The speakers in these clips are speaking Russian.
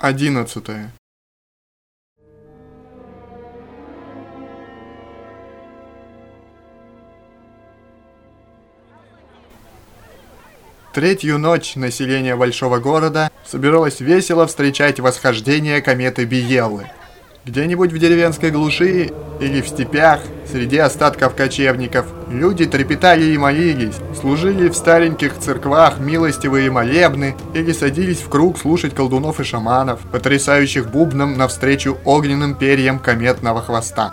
11. Третью ночь население большого города собиралось весело встречать восхождение кометы Биеллы. Где-нибудь в деревенской глуши или в степях, среди остатков кочевников, люди трепетали и молились, служили в стареньких церквах милостивые молебны или садились в круг слушать колдунов и шаманов, потрясающих бубном навстречу огненным перьям кометного хвоста.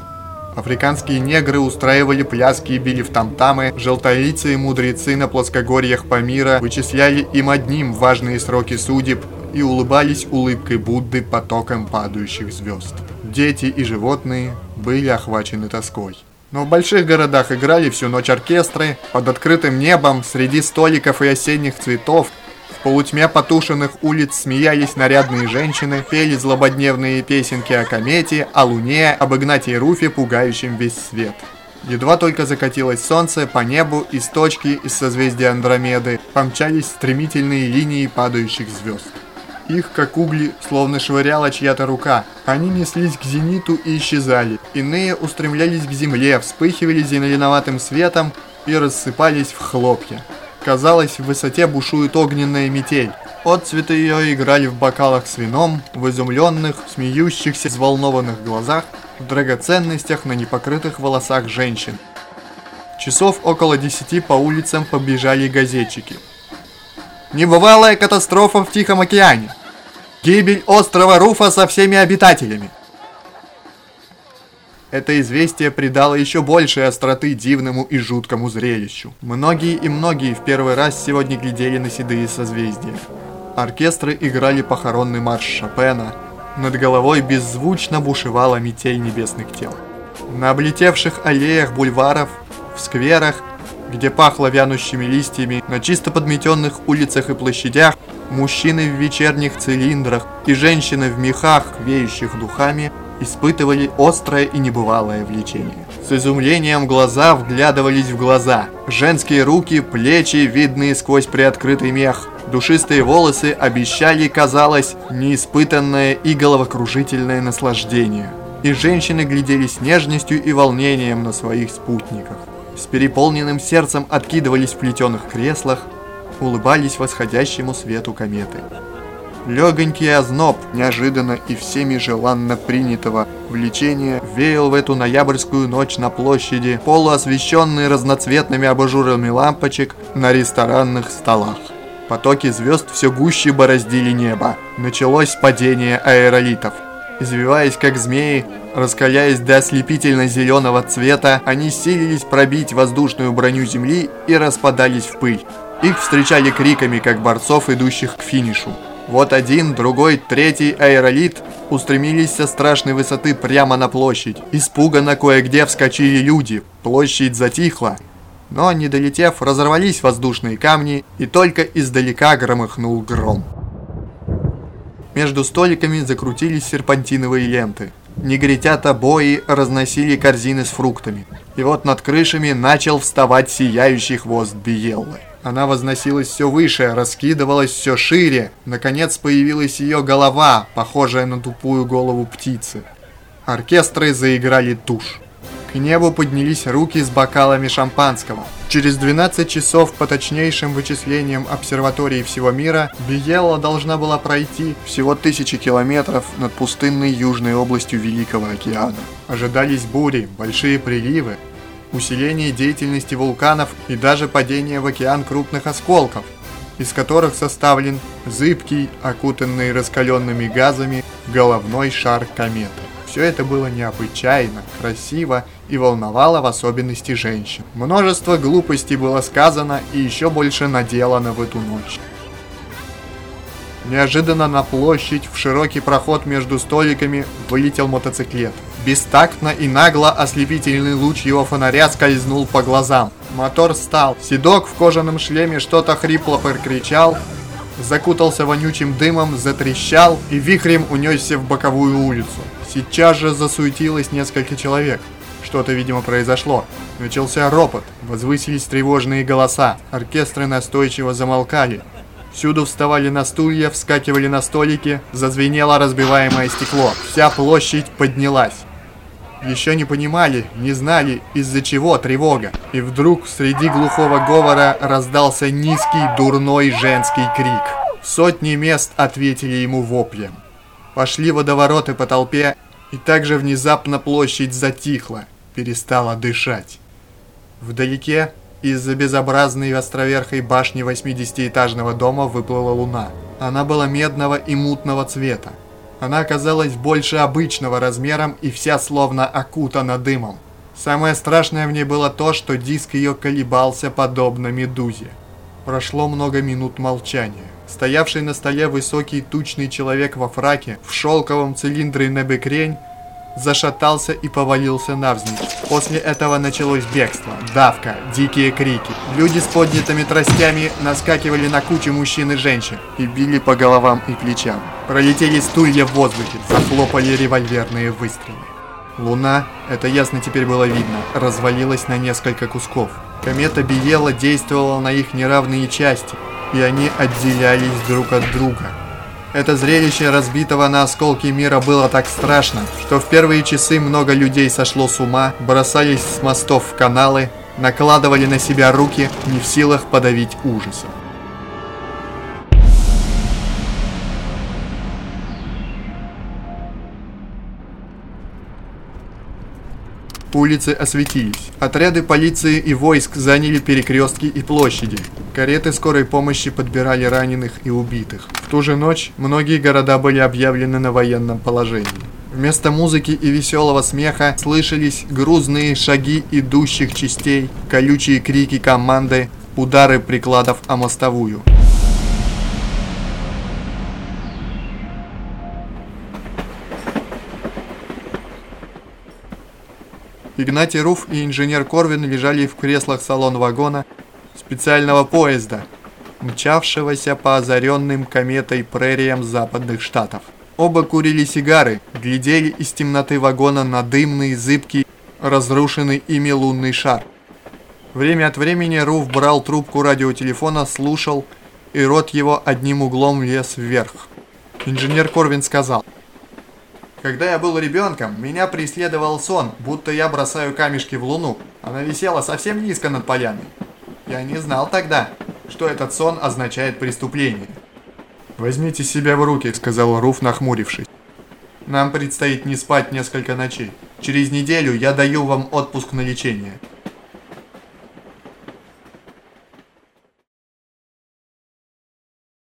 Африканские негры устраивали пляски и били в тамтамы, желтолицы и мудрецы на плоскогорьях Памира вычисляли им одним важные сроки судеб и улыбались улыбкой Будды потоком падающих звезд. Дети и животные были охвачены тоской. Но в больших городах играли всю ночь оркестры, под открытым небом, среди столиков и осенних цветов, в полутьме потушенных улиц смеялись нарядные женщины, пели злободневные песенки о комете, о луне, об Игнатии Руфе, пугающем весь свет. Едва только закатилось солнце, по небу из точки из созвездия Андромеды помчались стремительные линии падающих звезд. Их, как угли, словно швыряла чья-то рука. Они неслись к зениту и исчезали. Иные устремлялись к земле, вспыхивали зеленоватым светом и рассыпались в хлопья. Казалось, в высоте бушует огненная метель. Отцветы ее играли в бокалах с вином, в изумленных, смеющихся, взволнованных глазах, в драгоценностях на непокрытых волосах женщин. Часов около десяти по улицам побежали газетчики. Небывалая катастрофа в Тихом океане. Гибель острова Руфа со всеми обитателями. Это известие придало еще большей остроты дивному и жуткому зрелищу. Многие и многие в первый раз сегодня глядели на седые созвездия. Оркестры играли похоронный марш Шопена. Над головой беззвучно бушевала метель небесных тел. На облетевших аллеях бульваров, в скверах, где пахло вянущими листьями, на чисто подметенных улицах и площадях, мужчины в вечерних цилиндрах и женщины в мехах, веющих духами, испытывали острое и небывалое влечение. С изумлением глаза вглядывались в глаза. Женские руки, плечи, видные сквозь приоткрытый мех. Душистые волосы обещали, казалось, неиспытанное и головокружительное наслаждение. И женщины глядели с нежностью и волнением на своих спутников. С переполненным сердцем откидывались в плетеных креслах, улыбались восходящему свету кометы. Легонький озноб, неожиданно и всеми желанно принятого влечения, веял в эту ноябрьскую ночь на площади, полуосвещенные разноцветными абажурами лампочек на ресторанных столах. Потоки звезд все гуще бороздили небо. Началось падение аэролитов. Извиваясь как змеи, раскаляясь до ослепительно-зеленого цвета, они силились пробить воздушную броню Земли и распадались в пыль. Их встречали криками, как борцов, идущих к финишу. Вот один, другой, третий аэролит устремились со страшной высоты прямо на площадь. Испуганно кое-где вскочили люди, площадь затихла. Но, не долетев, разорвались воздушные камни, и только издалека громыхнул гром. Между столиками закрутились серпантиновые ленты. Негритята бои разносили корзины с фруктами. И вот над крышами начал вставать сияющий хвост Биеллы. Она возносилась все выше, раскидывалась все шире. Наконец появилась ее голова, похожая на тупую голову птицы. Оркестры заиграли тушь. Небу поднялись руки с бокалами шампанского. Через 12 часов по точнейшим вычислениям обсерватории всего мира Биелла должна была пройти всего тысячи километров над пустынной южной областью Великого океана. Ожидались бури, большие приливы, усиление деятельности вулканов и даже падение в океан крупных осколков, из которых составлен зыбкий, окутанный раскаленными газами, головной шар кометы. Все это было необычайно, красиво и волновало в особенности женщин. Множество глупостей было сказано и еще больше наделано в эту ночь. Неожиданно на площадь в широкий проход между столиками вылетел мотоциклет. Бестактно и нагло ослепительный луч его фонаря скользнул по глазам. Мотор стал. Седок в кожаном шлеме что-то хрипло прокричал, закутался вонючим дымом, затрещал и вихрем унесся в боковую улицу. Сейчас же засуетилось несколько человек. Что-то, видимо, произошло. Начался ропот, возвысились тревожные голоса, оркестры настойчиво замолкали. Всюду вставали на стулья, вскакивали на столики, зазвенело разбиваемое стекло. Вся площадь поднялась. Еще не понимали, не знали, из-за чего тревога. И вдруг среди глухого говора раздался низкий, дурной женский крик. Сотни мест ответили ему воплем. Пошли водовороты по толпе, и также внезапно площадь затихла, перестала дышать. Вдалеке из-за безобразной островерхой башни 80-этажного дома выплыла луна. Она была медного и мутного цвета. Она оказалась больше обычного размером и вся словно окутана дымом. Самое страшное в ней было то, что диск ее колебался подобно медузе. Прошло много минут молчания. Стоявший на столе высокий тучный человек во фраке, в шелковом цилиндре на зашатался и повалился навзничь. После этого началось бегство, давка, дикие крики. Люди с поднятыми тростями наскакивали на кучу мужчин и женщин и били по головам и плечам. Пролетели стулья в воздухе, захлопали револьверные выстрелы. Луна, это ясно теперь было видно, развалилась на несколько кусков. Комета Биела действовала на их неравные части, и они отделялись друг от друга. Это зрелище разбитого на осколки мира было так страшно, что в первые часы много людей сошло с ума, бросались с мостов в каналы, накладывали на себя руки, не в силах подавить ужасом. Улицы осветились. Отряды полиции и войск заняли перекрестки и площади. Кареты скорой помощи подбирали раненых и убитых. В ту же ночь многие города были объявлены на военном положении. Вместо музыки и веселого смеха слышались грузные шаги идущих частей, колючие крики команды, удары прикладов о мостовую. Игнатий Руф и инженер Корвин лежали в креслах салон вагона специального поезда, мчавшегося по озаренным кометой прериям западных штатов. Оба курили сигары, глядели из темноты вагона на дымный, зыбкий, разрушенный ими лунный шар. Время от времени Руф брал трубку радиотелефона, слушал, и рот его одним углом лез вверх. Инженер Корвин сказал, когда я был ребенком, меня преследовал сон, будто я бросаю камешки в луну. Она висела совсем низко над поляной. Я не знал тогда, что этот сон означает преступление. «Возьмите себя в руки», — сказал Руф, нахмурившись. «Нам предстоит не спать несколько ночей. Через неделю я даю вам отпуск на лечение.